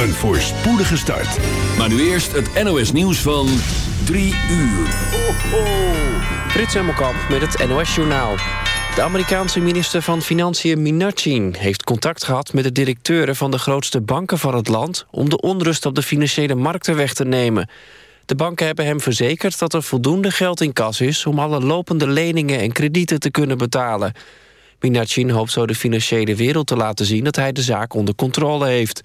Een voorspoedige start. Maar nu eerst het NOS nieuws van 3 uur. Ho, ho. Frits Hemmelkamp met het NOS Journaal. De Amerikaanse minister van Financiën Mnuchin heeft contact gehad met de directeuren van de grootste banken van het land om de onrust op de financiële markten weg te nemen. De banken hebben hem verzekerd dat er voldoende geld in kas is om alle lopende leningen en kredieten te kunnen betalen. Mnuchin hoopt zo de financiële wereld te laten zien dat hij de zaak onder controle heeft.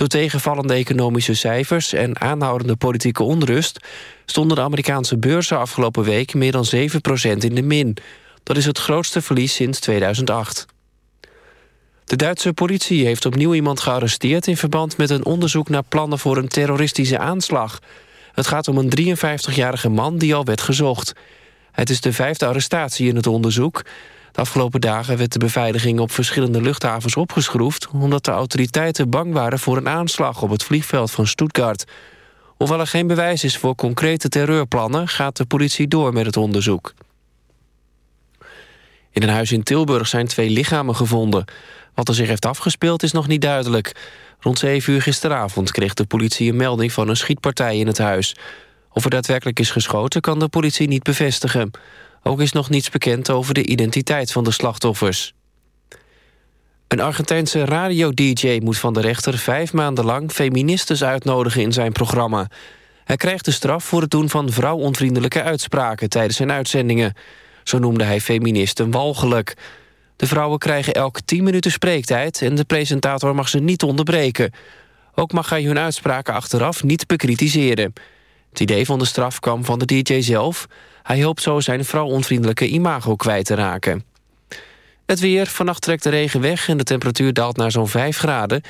Door tegenvallende economische cijfers en aanhoudende politieke onrust... stonden de Amerikaanse beurzen afgelopen week meer dan 7% in de min. Dat is het grootste verlies sinds 2008. De Duitse politie heeft opnieuw iemand gearresteerd... in verband met een onderzoek naar plannen voor een terroristische aanslag. Het gaat om een 53-jarige man die al werd gezocht. Het is de vijfde arrestatie in het onderzoek. De afgelopen dagen werd de beveiliging op verschillende luchthavens opgeschroefd... omdat de autoriteiten bang waren voor een aanslag op het vliegveld van Stuttgart. Hoewel er geen bewijs is voor concrete terreurplannen... gaat de politie door met het onderzoek. In een huis in Tilburg zijn twee lichamen gevonden. Wat er zich heeft afgespeeld is nog niet duidelijk. Rond 7 uur gisteravond kreeg de politie een melding van een schietpartij in het huis. Of er daadwerkelijk is geschoten kan de politie niet bevestigen. Ook is nog niets bekend over de identiteit van de slachtoffers. Een Argentijnse radio-dj moet van de rechter vijf maanden lang... feministes uitnodigen in zijn programma. Hij krijgt de straf voor het doen van vrouwonvriendelijke uitspraken... tijdens zijn uitzendingen. Zo noemde hij feministen walgelijk. De vrouwen krijgen elk tien minuten spreektijd... en de presentator mag ze niet onderbreken. Ook mag hij hun uitspraken achteraf niet bekritiseren. Het idee van de straf kwam van de dj zelf... Hij hoopt zo zijn vrouwonvriendelijke imago kwijt te raken. Het weer, vannacht trekt de regen weg en de temperatuur daalt naar zo'n 5 graden.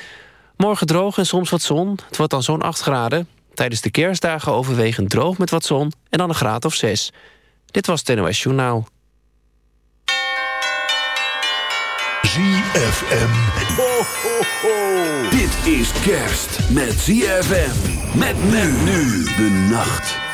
Morgen droog en soms wat zon, het wordt dan zo'n 8 graden. Tijdens de kerstdagen overwegend droog met wat zon en dan een graad of 6. Dit was het Journaal. ZFM. Ho, ho, ho. Dit is kerst met ZFM. Met men nu de nacht.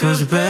feels bad.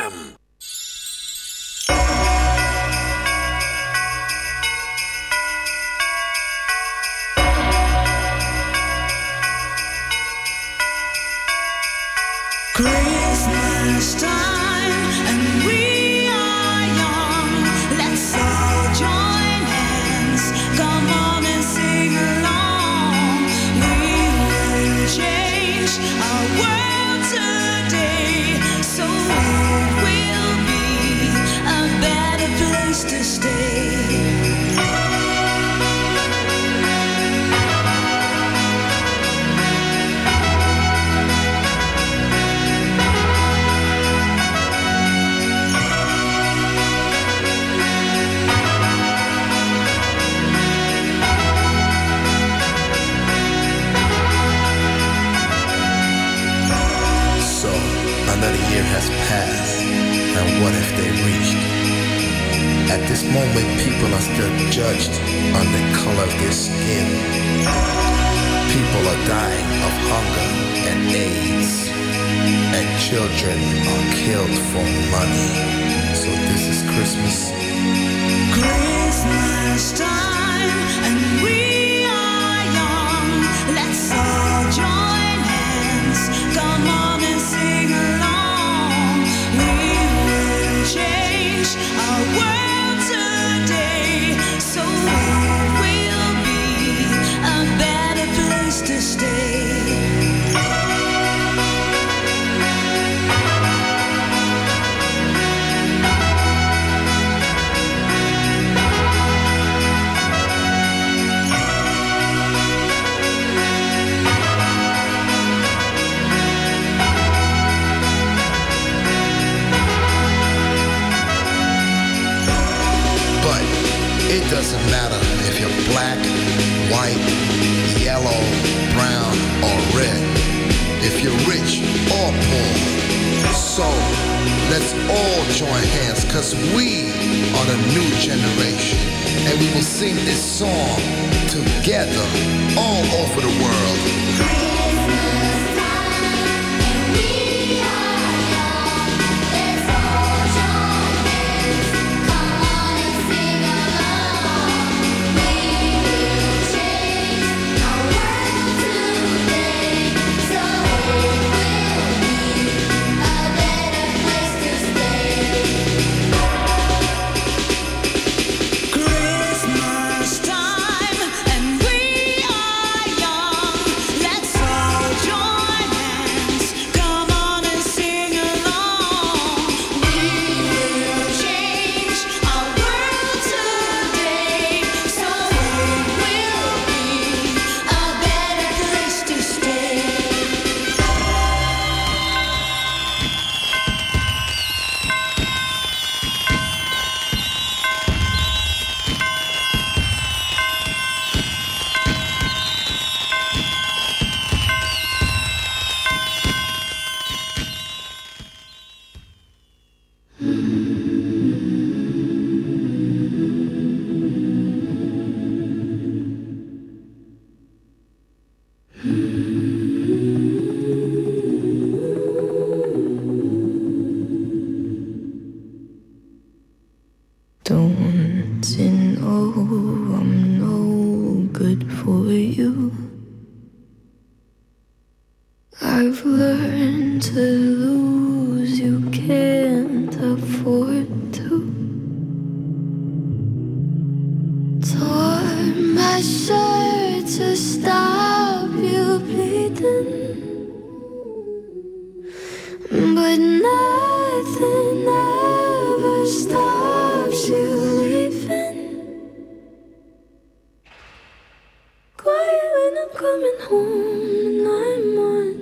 I'm coming home and I'm on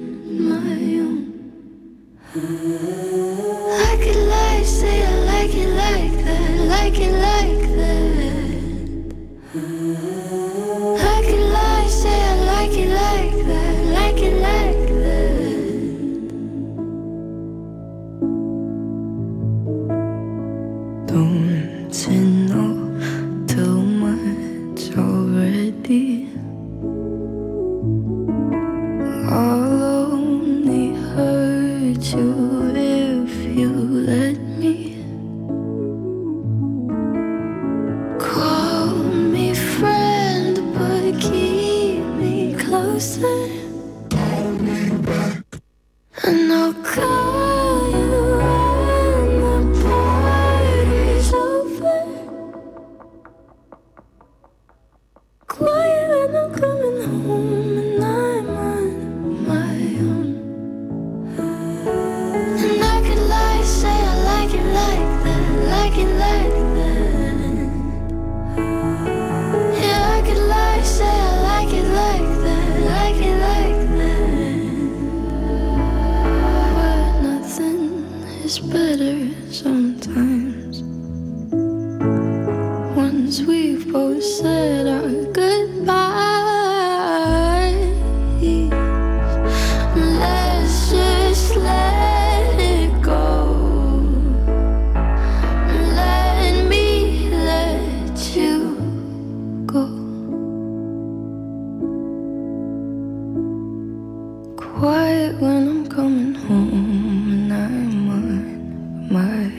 my own. I could lie, say I like it like that, like it like. my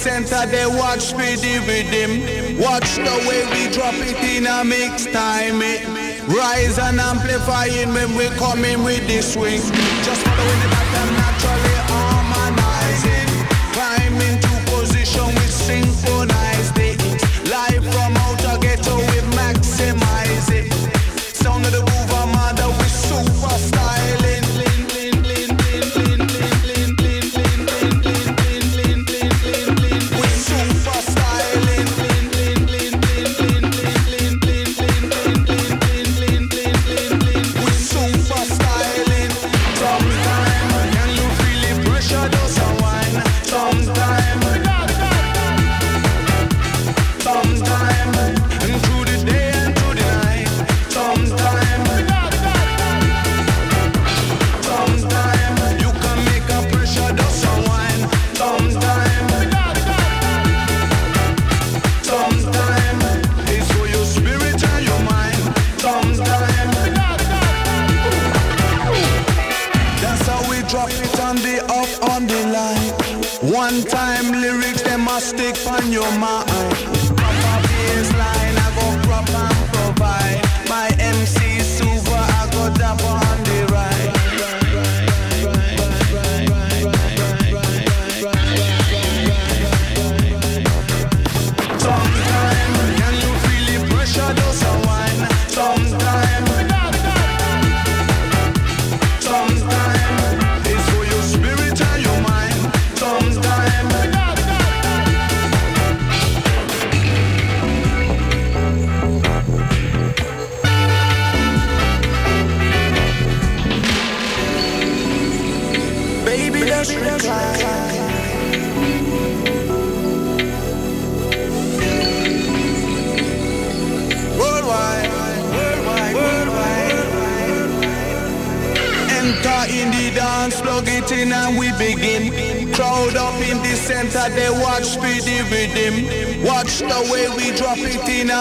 Center, they watch me the rhythm. Watch the way we drop it in a mix time. It rise and amplifying when we come in with the swing. Just following the pattern naturally harmonizing. Climb into position with synchronized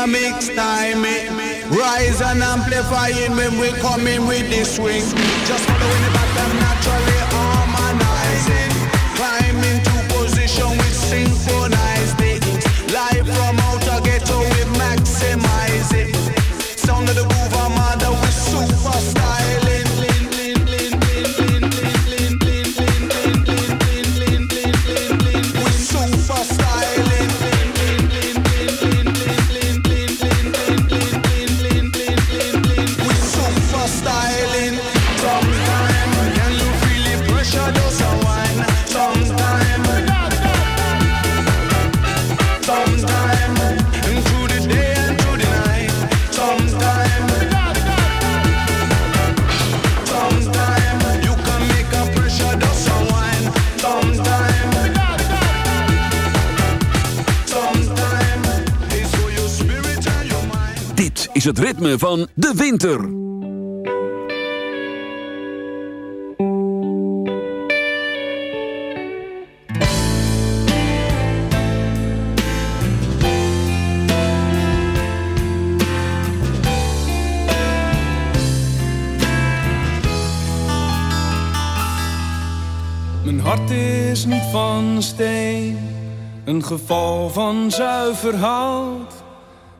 mix time. It rise and amplifying when we come in with the swing. Just following the pattern naturally is het ritme van de winter. Mijn hart is niet van steen, een geval van zuiver hout.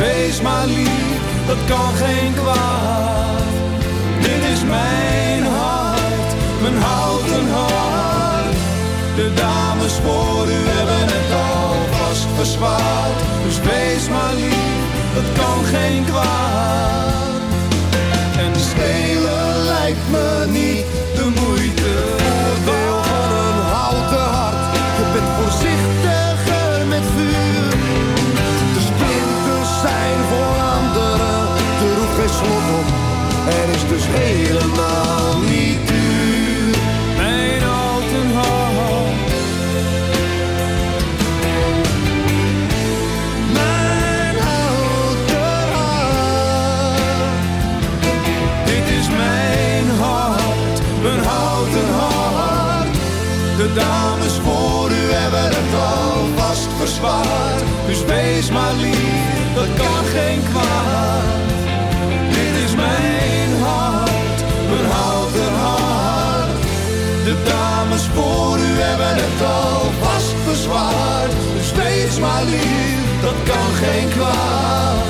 Wees maar lief, dat kan geen kwaad. Dit is mijn hart, mijn houten hart. De dames voor u hebben het alvast verzwaard. Dus wees maar lief, dat kan geen kwaad. En spelen lijkt me niet Kvar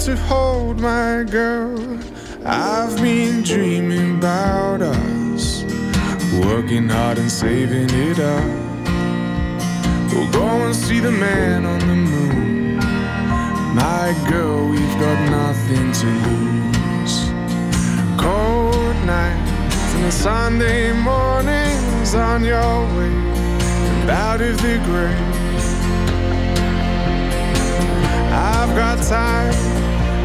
to hold my girl. I've been dreaming about us, working hard and saving it up. We'll go and see the man on the moon. My girl, we've got nothing to lose. Cold nights and the Sunday mornings on your way and out of the grave. I've got time,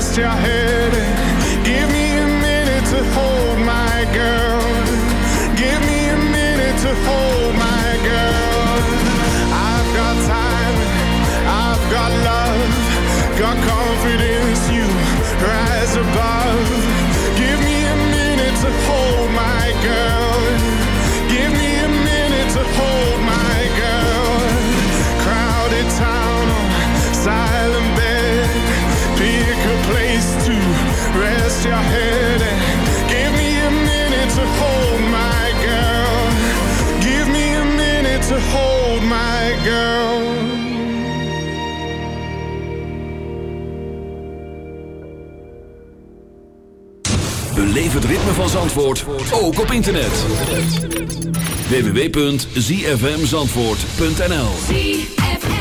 rest your head. And Give me a minute to hold my girl. Give me a minute to hold my girl. I've got time, I've got love, got confidence. You rise above. Give me a minute to hold my girl. Give me a minute to hold rest your head. Give me a minute to hold my girl. Give me a minute to hold my girl. Beleef het ritme van Zandvoort, ook op internet. www.zfmzandvoort.nl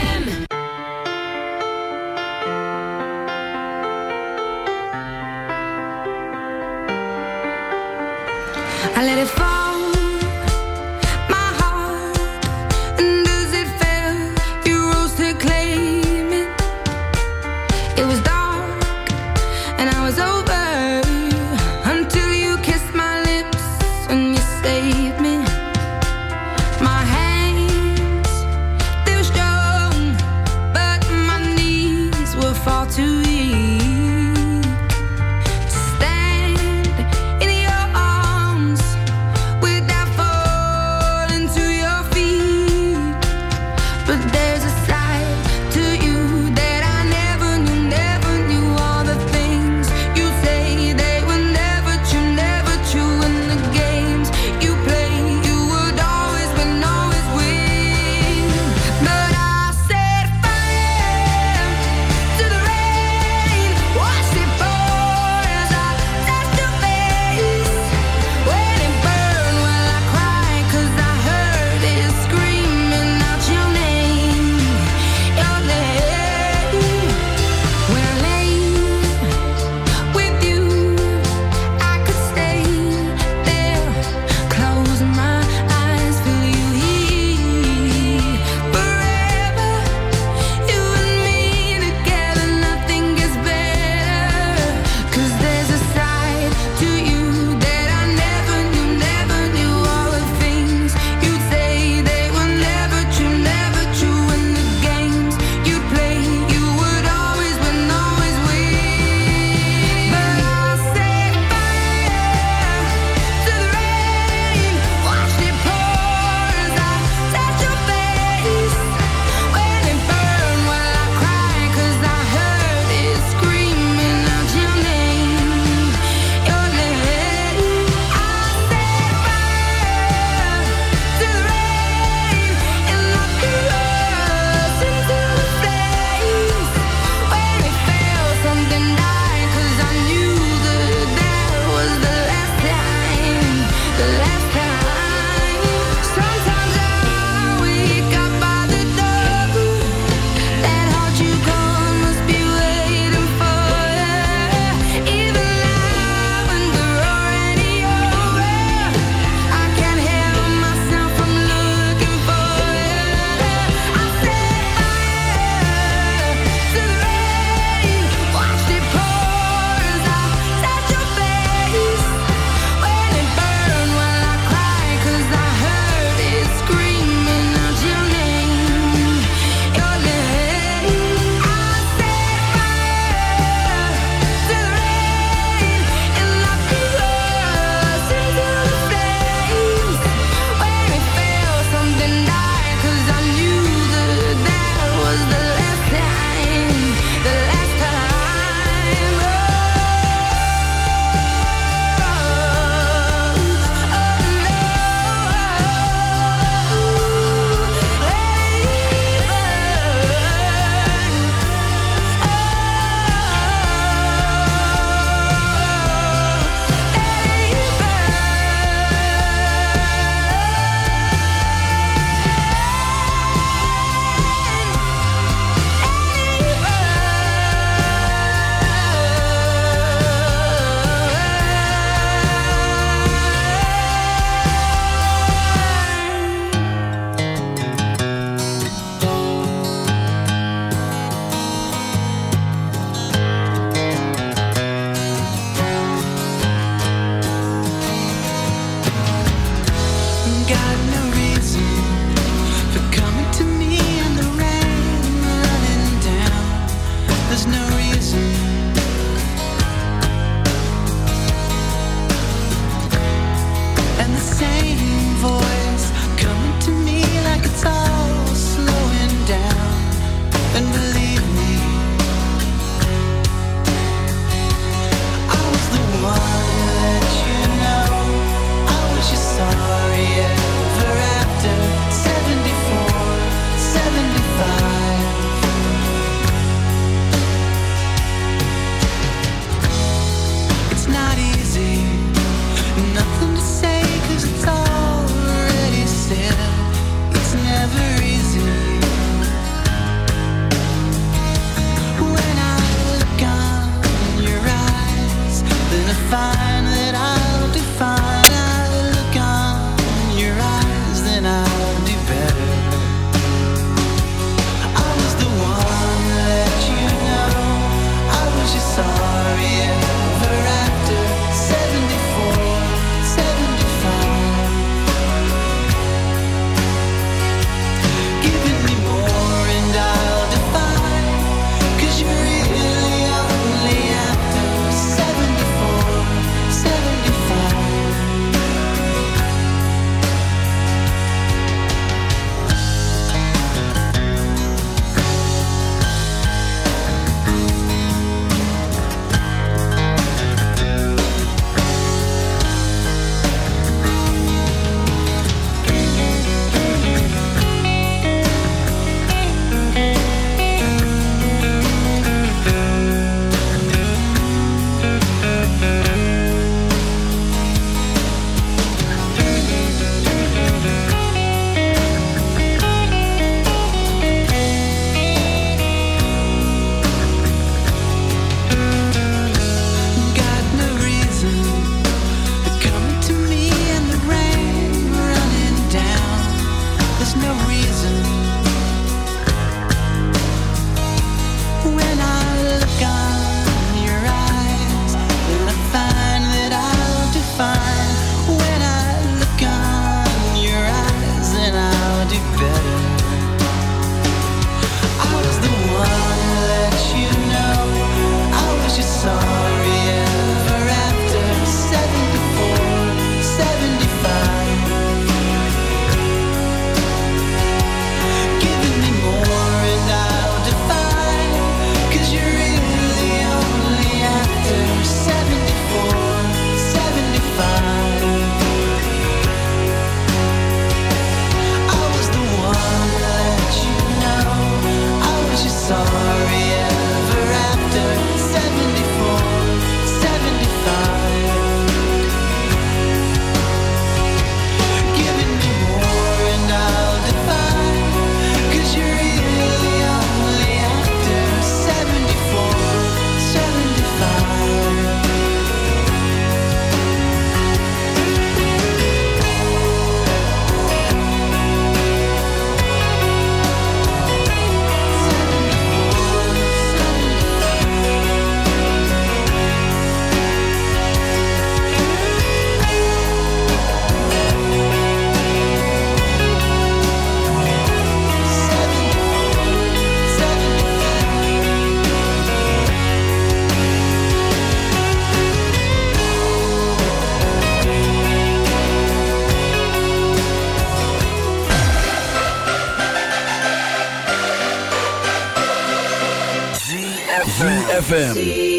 ZFM.